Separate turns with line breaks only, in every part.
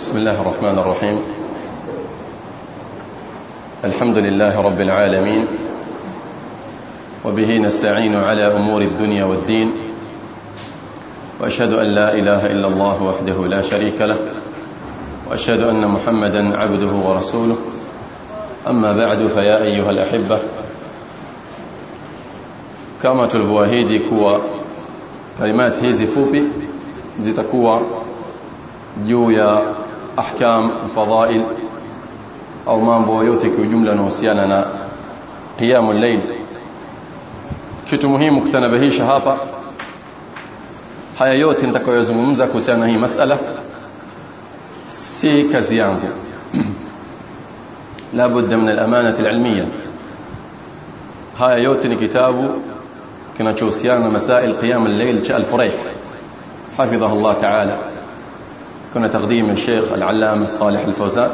بسم الله الرحمن الرحيم. الحمد لله رب العالمين وبه نستعين على أمور الدنيا والدين وأشهد أن لا إله إلا الله وحده لا شريك له وأشهد أن محمدا عبده ورسوله. أما بعد فيا أيها الأحبة kama tulivyoahidi kuwa kalimati hizi fupi zitakuwa juu ya أحكام فضائل أو ما بويوتك وجملة نوسياننا قيام الليل. كتو مهم اكتنا به شهافة حيا يوت انتك ويزممزك وسيانه مسألة. سيكا زيانك. لابد من الأمانة العلمية. حيا يوتي كتاب كنا شوسيان مسائل قيام الليل شاء الفريح حفظه الله تعالى. كنا تقديم الشيخ العلام صالح الفوزان.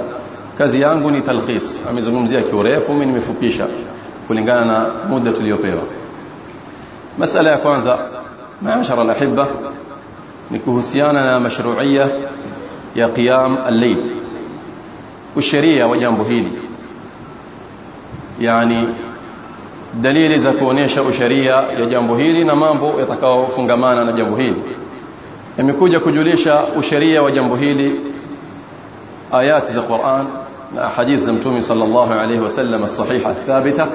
كزيانغوني تلخيص. أميزنمزيا كوريفو من مفوبيشا كلنغانا مدة اليوبيرا. مسألة كوانزا. معاشر الأحبة. نكوهسياننا مشروعية. يا قيام الليل. والشريعة وجانبهيني يعني دليل إذا كونيشا وشريعة يا جانبهيني نمامبو يتكاو فنغمانا نجانبهيني imekuja kujulisha usheria wa jambo hili ayati za Qur'an na hadith za Mtume sallallahu alayhi wasallam as-sahiha thabita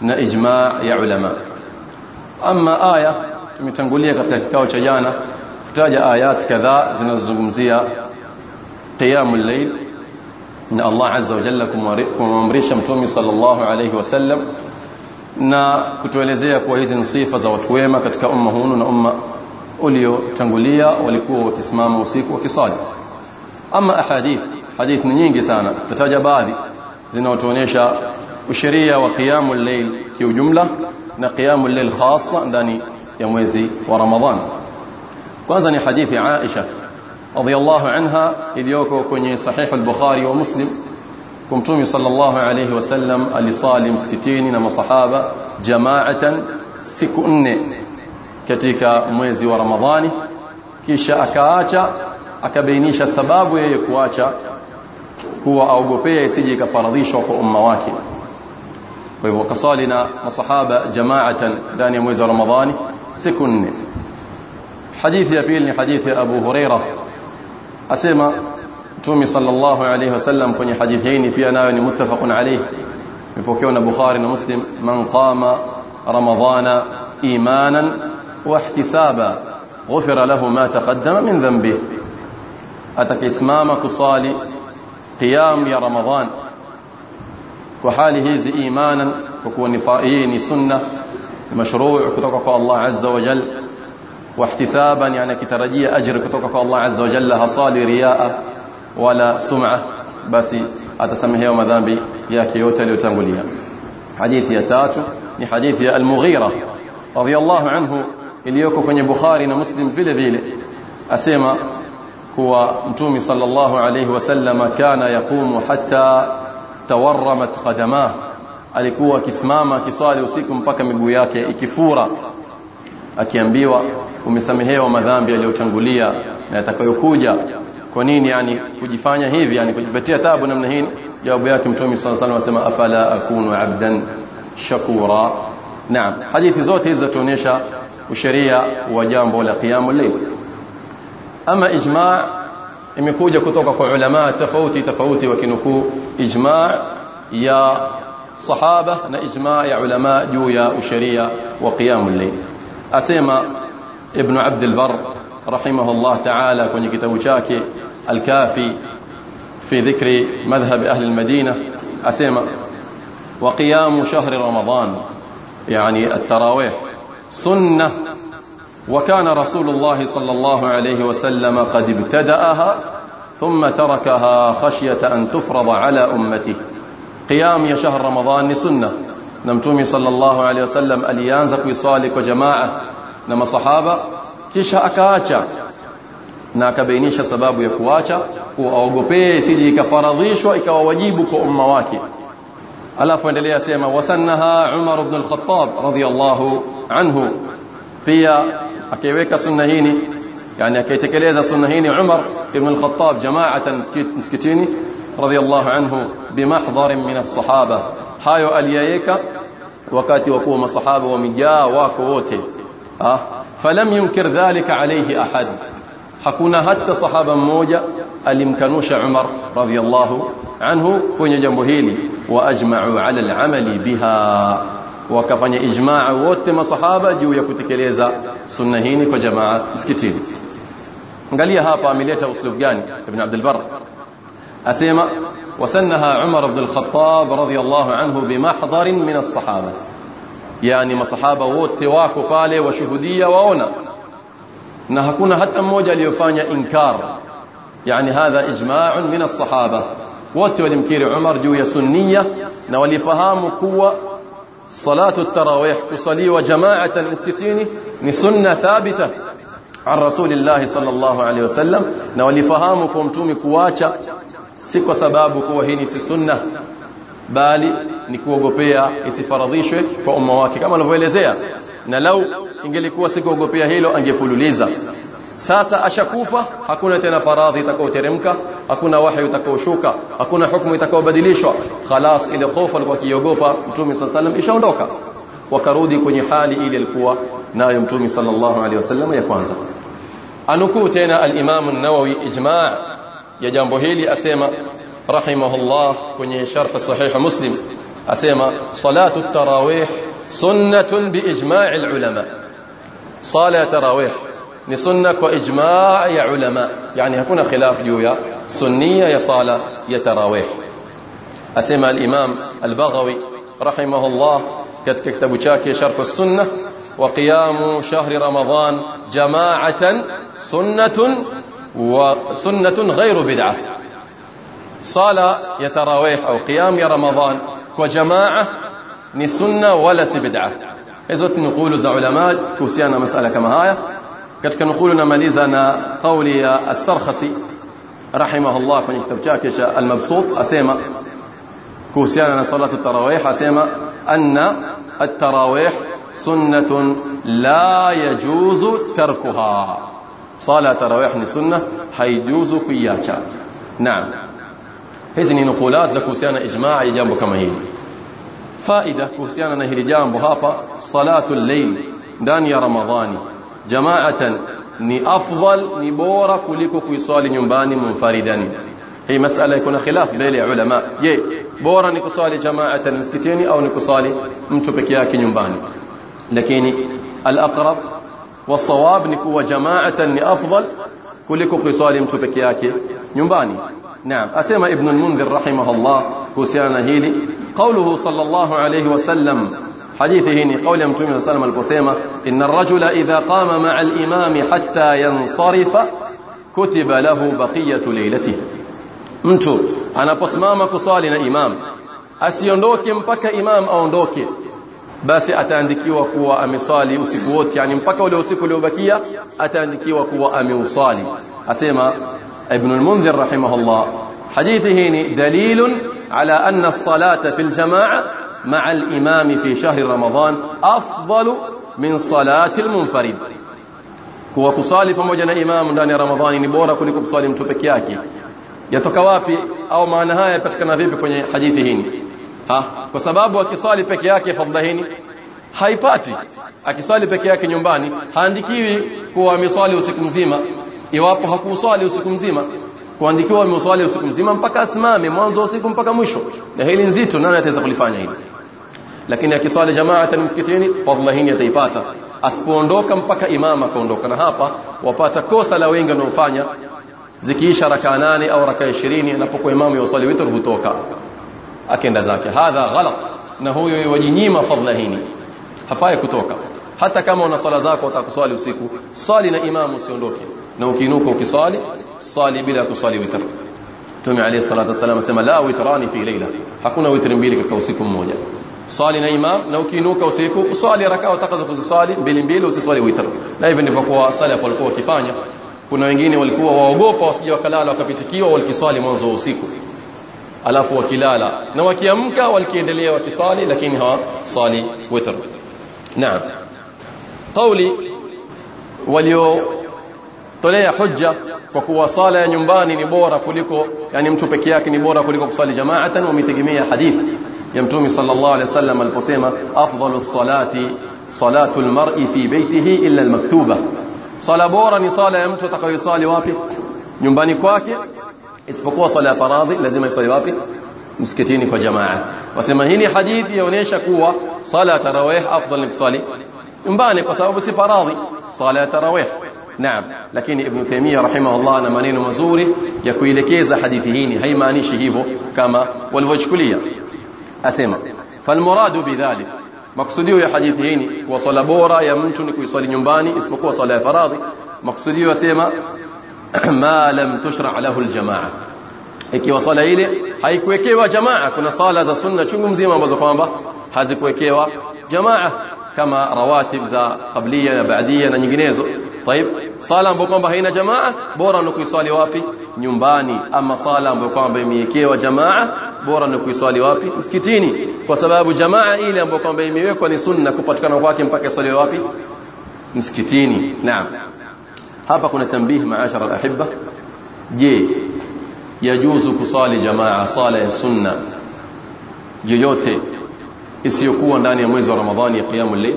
na ijma' ya ulama ama aya tumetangulia katika kikao cha jana kutaja ayat kadhaa zinazozungumzia qiyamul layl na Allah azza wa jalla kumamrisha Mtume sallallahu alayhi wasallam na kutuelezea kuwa hizi sifa za watu wema katika umma huu na umma uliotangulia walikuwa wakisimama usiku wakisali ama ahadith hadith ni nyingi sana tutaja baadhi zinazotuonyesha usheria wa qiyamul layl kiujumla na qiyamul layl khassa ndani ya mwezi wa Ramadhan kwanza ni hadithi Aisha radhiyallahu anha iliyoko kwenye sahih al-Bukhari wa Muslim kumtumi sallallahu alayhi wasallam alisali msikitini na masahaba jamaatan siku nne katika mwezi wa Ramadhani kisha akaacha akabainisha sababu yeye kuacha kuwa aogopea isije ikafaradhishwa kwa umma wake kwa hivyo kasali na masahaba jamaatan ndani ya mwezi wa Ramadhani siku nne hadithi ya pili ni hadithi ya Abu Huraira asema Mtume sallallahu alayhi wasallam kwenye hadithi hii pia nayo ni muttafaqun alayhi imepokewa na Bukhari na Muslim man qama ramadhana imanan ihtisaba ghufira lahu ma taqaddama min dhanbihi atakisimama kusali qiyam ya ramadhan kwa hali hizi imanan kwa kuwa ni hii ni sunna mashruu kutoka kwa Allah azza wa jalla واحتسابا يعني kitarajia ajira kutoka kwa Allah azza wa jalla hasali riaa wala sum'a basi atasamehewa madhambi yake yote aliyotangulia hadithi ya tatu ni hadithi ya al-Mughira radiyallahu anhu iliyoko kwenye Bukhari na Muslim vile vile asema kuwa mtume sallallahu alayhi wasallam kana yaqumu hatta tawarramat qadamah alikuwa akisimama akiswali usiku mpaka miguu yake ikifura akiambiwa umesamehewa madhambi yaliyotangulia na yatakayokuja kwa nini yani kujifanya hivi yani kujipatia tabu namna hii jawabu yake mtume sallallahu alayhi wasallam afala akunu abdan shakura naam hadithi zote hizi zatuonyesha usheria wa jambo la qiyamul layl ama ijma' imekuja kutoka kwa ulama tofauti tofauti wakinukuu ijma' ya sahaba na ijma' ya ulama juu ya usheria wa qiyamul layl asema ibn abd al-barr rahimahullah ta'ala kwenye kitabu chake al-kafi fi dhikri madhhab ahli al-madina asema wa qiyam shahr ramadan yani سنة. وكان رسول الله صلى الله عليه وسلم قد ابتدأها ثم تركها خشية أن تفرض على أمته. قيام يا شهر رمضان سنة نمتومي صلى الله عليه وسلم أليانزك وصالك وجماعة. نما صحابة كيش أكاتشا ناك بينيش سباب يكواتشا وأوغبي سيدي كفرضيش وإك ووجيبك أمواكي. ألا فوالي سيما وسنها عمر بن الخطاب رضي الله anhu pia akaiweka sunna hii yani akaitekeleza sunna hii Umar ibn al-Khattab jama'atan msikitini radiyallahu anhu bimahdharin min as-sahaba hayo aliyaweka wakati wa kuwa masahaba wamejaa wako wote ah falam yunkir dhalika alayhi ahad hakuna hata sahaba mmoja alimkanusha Umar radiyallahu anhu kwenye jambo hili wa ajma'u ala al-amali biha wakafanya ijmaa wote masahaba juu ya kutekeleza sunna hii kwa jamaa msikitini angalia hapa ameleta uslub gani ibn Abdul Barr asema وسنها عمر بن الخطاب رضي الله عنه بمحضر من الصحابه يعني masahaba wote wako pale washuhudia waona na hakuna hata mmoja aliyofanya inkar yani hadha ijma'un min as-sahaba wote walimkiri Umar juu ya sunniya na walifahamu kuwa صلاة التراويح تصلي وجماعة المسكتين نسنة ثابتة عن رسول الله صلى الله عليه وسلم. نولي فهامكم تومي كواتا سيكو سباب كوهيني سي سنة. بالي نكوه غوبيا يسي فرضيش فأم مواكي كما لو فوالي زيا نلو إنجلي كوه سيكو غوبيا هيلو أنجي فولو sasa ashakufa hakuna tena faradhi itakayoteremka hakuna wahyi utakaoshuka hakuna hukumu itakayobadilishwa khalas ile hofu alikuwa akiogopa mtume sallallahu alayhi ishaondoka wakarudi kwenye hali ile ilikuwa nayo mtume sallallahu alayhi wasallam ya kwanza anukuu tena al-Imam an-Nawawi ijma' ya jambo hili asema rahimahullah kwenye sharh sahih muslim asema salatu at-tarawih sunnatun bi ijma' al-ulama sala tarawih ni sunna kwa ijma' ya ulama yani hakuna khilaf juu ya sunniya ya sala ya tarawih asema al-imam al-baghawi rahimahullah katika kitabu chake sharh as-sunnah wa qiyamu shahri ramadan jama'atan sunnatun wa sunnatun ghayru bid'ah sala ya tarawih au qiyam ya ramadan kwa jamaa ni sunna wala si bid'ah hizo tunukulu za ulama kuhusiana na masala kama haya katika nukulu namaliza na kauli ya as-sarkhasi rahimahullah kwenye kitabu chake cha al-mabsut asema kuhusiana na salatu tarawih asema anna at-tarawih sunnatun la yajuzu tarkuha sala tarawih ni sunna haijuzu kuiacha naam hizi ni nukulat za kuhusiana ijmaa ya jambo kama hili faida kuhusiana na hili jambo hapa salatu layl ndani ya ramadhani jamaatan ni afdal ni bora kuliko kuiswali nyumbani munfaridan hii masala iko na khilaf mbele ya ulama je bora ni kuswali jamaatan msikitini au ni kuswali mtu peke yake nyumbani lakini al-aqrab والصواب ni kuwa jamaatan ni afdal kuliko kuiswali mtu peke yake nyumbani نعم أسمى ابن المنذر رحمه الله كوسيانا هيلي قوله صلى الله عليه وسلم حديثه هنا قول يمتوم صلى الله عليه وسلم القسيمة إن الرجل إذا قام مع الإمام حتى ينصرف كتب له بقية ليلته mtu anaposimama kuswali na imam asiondoke mpaka imam aondoke basi ataandikiwa kuwa ameswali usiku wote yani mpaka ule usiku uliobakia ataandikiwa kuwa ameuswali asema ابن المنذر رحمه الله حديثه دليل على أن الصلاة في الجماعة مع الإمام في شهر رمضان أفضل من صلاة المنفرد kuwa kusali pamoja na imamu ndani ya ramadhani ni bora kuliko kusali mtu peke yake yatoka wapi au maana haya yapatikana vipi kwenye hadithi hii ha kwa sababu akiswali peke yake fadhila hii haipati akiswali peke yake nyumbani haandikiwi kuwa ameswali usiku mzima iwapo hakuswali usiku mzima kuandikiwa ameswali usiku mzima mpaka asimame mwanzo wa usiku mpaka mwisho na hili nzito nani ataweza kulifanya hili Lakini akiswali jamaatan msikitini fadhila hii ataipata asipoondoka mpaka imama akaondoka na hapa wapata kosa la wengi wanaofanya zikiisha raka nane au raka 20 anapokuwa imamu yusali witr hutoka akenda zake hadha ghalat na huyo wajinyima fadhila hii hafai kutoka hata kama una sala zako utakuswali usiku swali na imamu usiondoke na ukiinuka ukiswali swali bila kuswali witr Mtume عليه الصلاه والسلام asema la witrani fi layla hakuna witri mbili katika usiku mmoja swali na imam na ukiinuka usiku uswali rakaa utakazo kuziswali mbili mbili usiswali witr na hivyo ndivyo kwa salaf walikuwa wakifanya kuna wengine walikuwa waogopa wasije wakalala wakapitikiwa walikiswali mwanzo wa usiku alafu wakilala na wakiamka walikiendelea wakiswali lakini hawaswali witr naam قولي tolea hujja kwa kuwa sala ya nyumbani ni bora kuliko yani mtu peke yake ni bora kuliko kusali jamaatan wametegemea hadithi ya mtume sallallahu alaihi wasallam aliposema afdalu salati salatu almar'i fi baytihi illa almaktuba sala bora ni sala ya mtu atakayosali wapi nyumbani kwake isipokuwa sala ya faradhi lazima isali wapi msikitini kwa jamaa wasema hii ni hadithi yaonyesha kuwa sala tarawih afdal ni kusali nyumbani kwa sababu si faradhi sala tarawih naam lakini ibn taymiyyah rahimahullah na maneno mazuri ya kuelekeza hadithi hii haimaanishi hivyo kama walivyochukulia asema falmuradu bidhalik maksudio ya hadithi hii ni kuwa swala bora ya mtu ni kuiswali nyumbani isipokuwa swala ya faradhi maksudio yasema ma lam tushra lahu aljamaa ikiwa swala ile haikuwekewa jamaa kuna swala za sunna chungu mzima ambazo kwamba hazikuwekewa jamaa kama rawatib za qablia na baadia na nyinginezo طيب sala ambayo kwamba haina jamaa bora ni kuiswali wapi nyumbani ama sala ambayo kwamba imewekewa jamaa bora ni kuiswali wapi msikitini kwa sababu jamaa ile ambayo kwamba imewekwa ni sunna kupatikana kwake mpaka iswali wapi msikitini naam hapa kuna tambihi maashara alahibba je yajuzu kusali jamaa sala ya sunna yoyote isiyokuwa ndani ya mwezi wa ramadhani ya qiyamul layl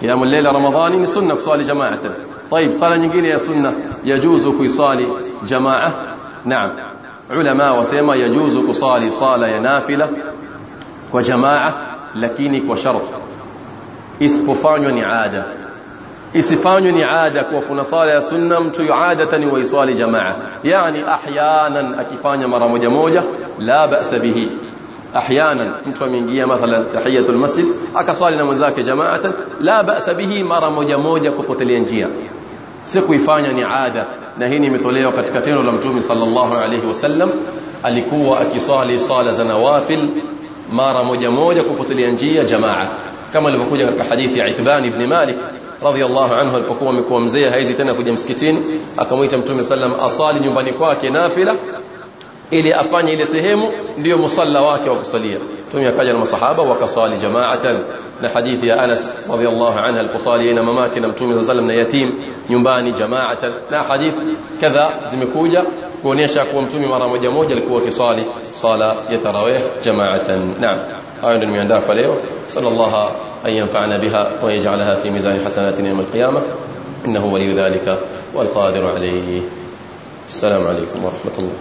qiyamul layl ramadhani ni sunna kusali jamaa طيب صلاه nyingine ya sunna yajuzu kuisali jamaa naam ulama wasema yajuzu kusali sala ya nafila kwa jamaa lakini kwa shart isipofanywa ni ada isifanywe ni ada kwa kuna sala ya sunna mtu yuadatan wa iswali jamaa yani ahyanan akifanya mara moja moja la ba'sa bihi أحيانا mtu ameingia mathalan tahiyatul masjid akaswali na mwenzake jamaatan la ba'sa bihi mara moja moja kupotelea njia si kuifanya ni ada na hii imetolewa katika tendo la mtume sallallahu alayhi wasallam alikuwa akiswali sala za nawafil mara moja moja kupotelea njia jamaa kama ilivyokuja katika hadithi ya Itban ibn Malik radhiyallahu anhu alipokuwa amekuwa mzee haizi tena kuja msikitini akamwita mtume sallam asali nyumbani kwake nafila ili afanye ile sehemu ndiyo musalla wake wa kusalia mtume akaja na masahaba wakaswali jamaatan na hadithi ya Anas radhiyallahu anha aliposali na mamake na mtume sallam na yatim nyumbani jamaatan na hadithi kadha zimekuja kuonyesha kuwa mtume mara moja moja alikuwa akiswali sala ya tarawih jamaatan naam hayo ndio nimeandaa kwa leo sallallahu an yanfa'ana biha wa yaj'alaha fi mizan hasanatina yawm al-qiyamah innahu waliyyu dhalika والقادر عليه السلام عليكم ورحمه الله